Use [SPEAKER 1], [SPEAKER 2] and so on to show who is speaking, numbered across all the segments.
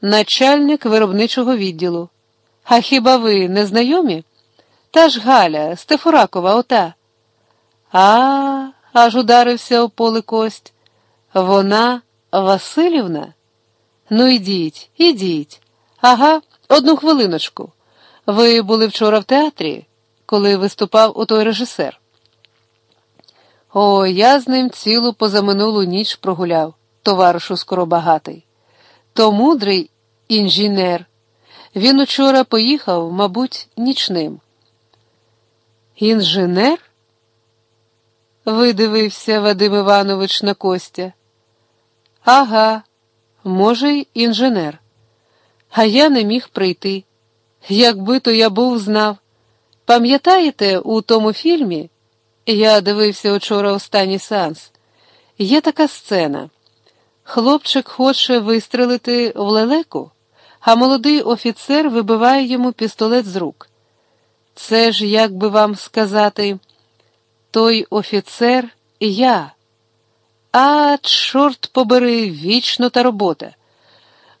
[SPEAKER 1] начальник виробничого відділу. А хіба ви не знайомі? Та ж Галя, Стефуракова, ота. А, аж ударився у поле кость. Вона Васильівна? Ну, ідіть, ідіть. Ага, одну хвилиночку. Ви були вчора в театрі, коли виступав у той режисер. О, я з ним цілу позаминулу ніч прогуляв, товаришу скоробагатий. То мудрий інженер. Він учора поїхав, мабуть, нічним. Інженер? видивився Вадим Іванович на Костя. Ага, може, й інженер. А я не міг прийти. Якби то я був знав. Пам'ятаєте, у тому фільмі? Я дивився учора останній сеанс. Є така сцена. Хлопчик хоче вистрелити в лелеку, а молодий офіцер вибиває йому пістолет з рук. Це ж, як би вам сказати, той офіцер я. А, чорт побери, вічно та робота.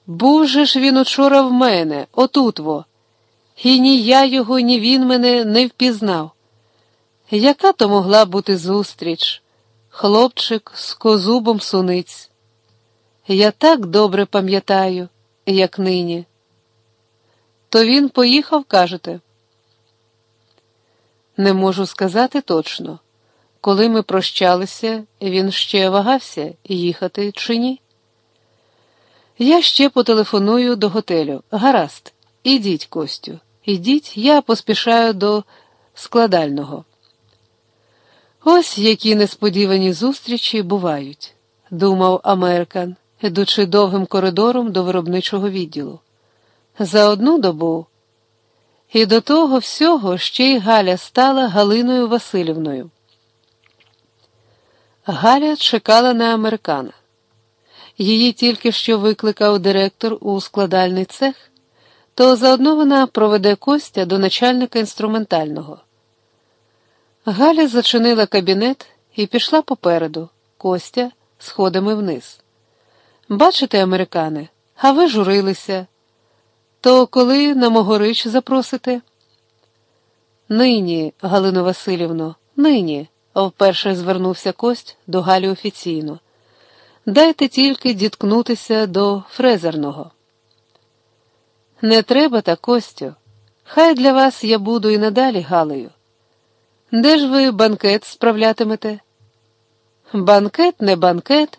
[SPEAKER 1] Був же ж він учора в мене, отутво, і ні я його, ні він мене не впізнав. Яка то могла бути зустріч, хлопчик з козубом суниць? Я так добре пам'ятаю, як нині. То він поїхав, кажете? Не можу сказати точно. Коли ми прощалися, він ще вагався, їхати чи ні. Я ще потелефоную до готелю. Гаразд, ідіть, Костю, ідіть, я поспішаю до складального. Ось які несподівані зустрічі бувають, думав Американ, ідучи довгим коридором до виробничого відділу. За одну добу. І до того всього ще й Галя стала Галиною Васильівною. Галя чекала на американа. Її тільки що викликав директор у складальний цех, то заодно вона проведе Костя до начальника інструментального. Галя зачинила кабінет і пішла попереду, Костя сходами вниз. Бачите, американе, а ви журилися. То коли на Могорич запросите? Нині, Галино Васильівно, нині, вперше звернувся Кость до Галі офіційно. Дайте тільки діткнутися до фрезерного. Не треба так, Костю. Хай для вас я буду і надалі Галею. Де ж ви банкет справлятимете? Банкет не банкет,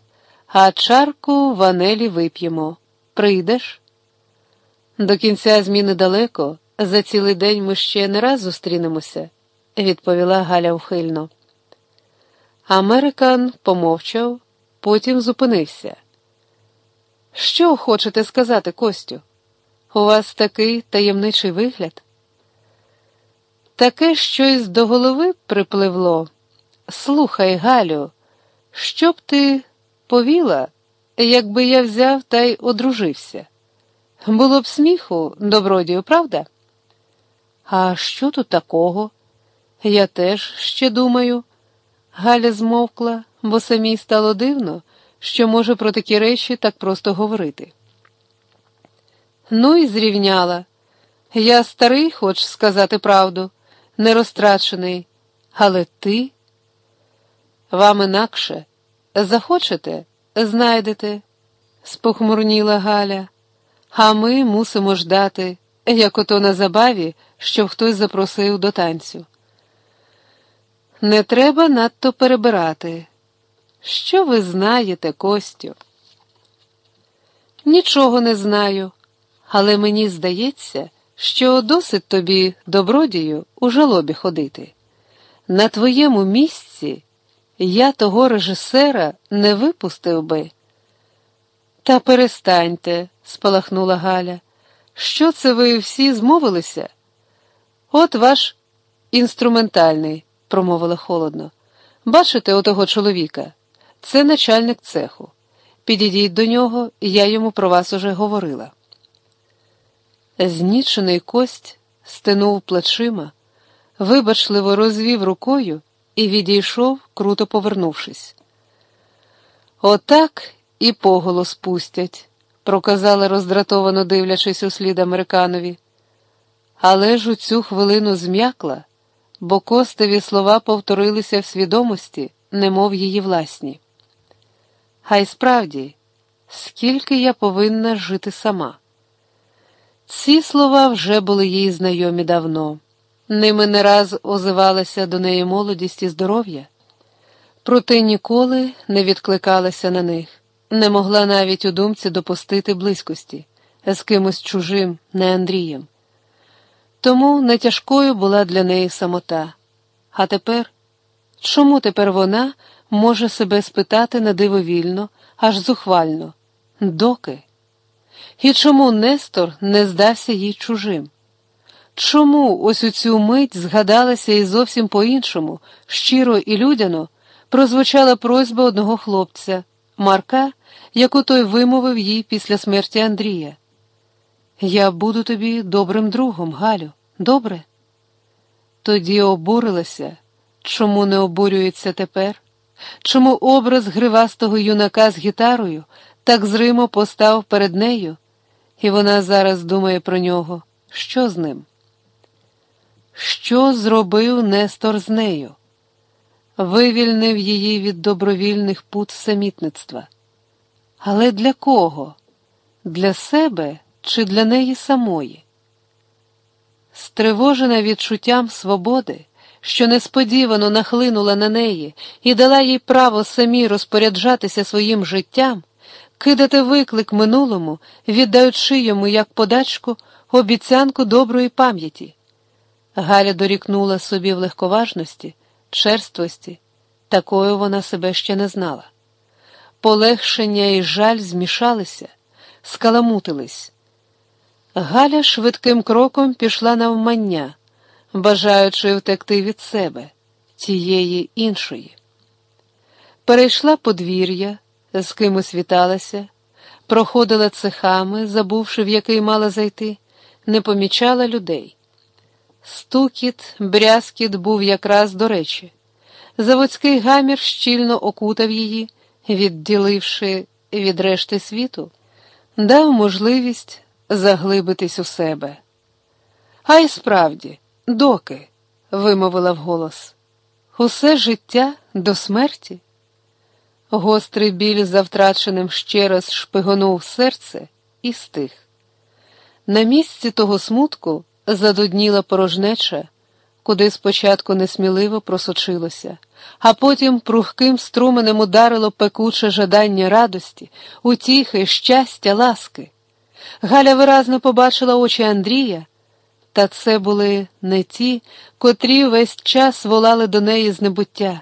[SPEAKER 1] а чарку в Анелі вип'ємо. Прийдеш? До кінця зміни далеко, за цілий день ми ще не раз зустрінемося, відповіла Галя ухильно. Американ помовчав, потім зупинився. Що хочете сказати, Костю? У вас такий таємничий вигляд? Таке щось до голови припливло. Слухай, Галю, що б ти повіла, якби я взяв та й одружився? Було б сміху, добродію, правда? А що тут такого? Я теж ще думаю. Галя змовкла, бо самій стало дивно, що може про такі речі так просто говорити. Ну і зрівняла. Я старий, хоч сказати правду, не розтрачений, але ти вам інакше захочете, знайдете, спохмурніла Галя, а ми мусимо ждати, як ото на забаві, щоб хтось запросив до танцю. Не треба надто перебирати. Що ви знаєте, Костю? Нічого не знаю, але мені здається, що досить тобі, добродію, у жалобі ходити. На твоєму місці я того режисера не випустив би. Та перестаньте, спалахнула Галя. Що це ви всі змовилися? От ваш інструментальний, промовила холодно. Бачите отого чоловіка? Це начальник цеху. Підійдіть до нього, я йому про вас уже говорила. Знічений кость стенув плечима, вибачливо розвів рукою і відійшов, круто повернувшись. Отак і поголос пустять, проказала роздратовано дивлячись у слід американові. Але ж у цю хвилину зм'якла, бо костеві слова повторилися в свідомості, немов її власні. Хай справді, скільки я повинна жити сама. Ці слова вже були їй знайомі давно. Ними не раз озивалася до неї молодість і здоров'я, проте ніколи не відкликалася на них, не могла навіть у думці допустити близькості з кимось чужим, не Андрієм. Тому не тяжкою була для неї самота. А тепер, чому тепер вона може себе спитати надивовільно, аж зухвально, доки? І чому Нестор не здався їй чужим? Чому ось у цю мить згадалася і зовсім по-іншому, щиро і людяно, прозвучала просьба одного хлопця, Марка, яку той вимовив їй після смерті Андрія? Я буду тобі добрим другом, Галю, добре? Тоді обурилася, чому не обурюється тепер? Чому образ гривастого юнака з гітарою так зримо постав перед нею, і вона зараз думає про нього, що з ним? Що зробив Нестор з нею? Вивільнив її від добровільних пут самітництва. Але для кого? Для себе чи для неї самої? Стривожена відчуттям свободи, що несподівано нахлинула на неї і дала їй право самі розпоряджатися своїм життям, кидати виклик минулому, віддаючи йому як подачку обіцянку доброї пам'яті. Галя дорікнула собі в легковажності, черствості, такою вона себе ще не знала. Полегшення і жаль змішалися, скаламутились. Галя швидким кроком пішла навмання, бажаючи втекти від себе, тієї іншої. Перейшла подвір'я, з кимось віталася, проходила цехами, забувши, в який мала зайти, не помічала людей. Стукіт, брязкіт був якраз до речі. Заводський гамір щільно окутав її, відділивши від решти світу, дав можливість заглибитись у себе. А й справді, доки, вимовила вголос, усе життя до смерті. Гострий біль за втраченим ще раз шпигонув серце і стих. На місці того смутку задудніла порожнеча, куди спочатку несміливо просочилося, а потім прухким струменем ударило пекуче жадання радості, утіхи, щастя, ласки. Галя виразно побачила очі Андрія, та це були не ті, котрі весь час волали до неї з небуття.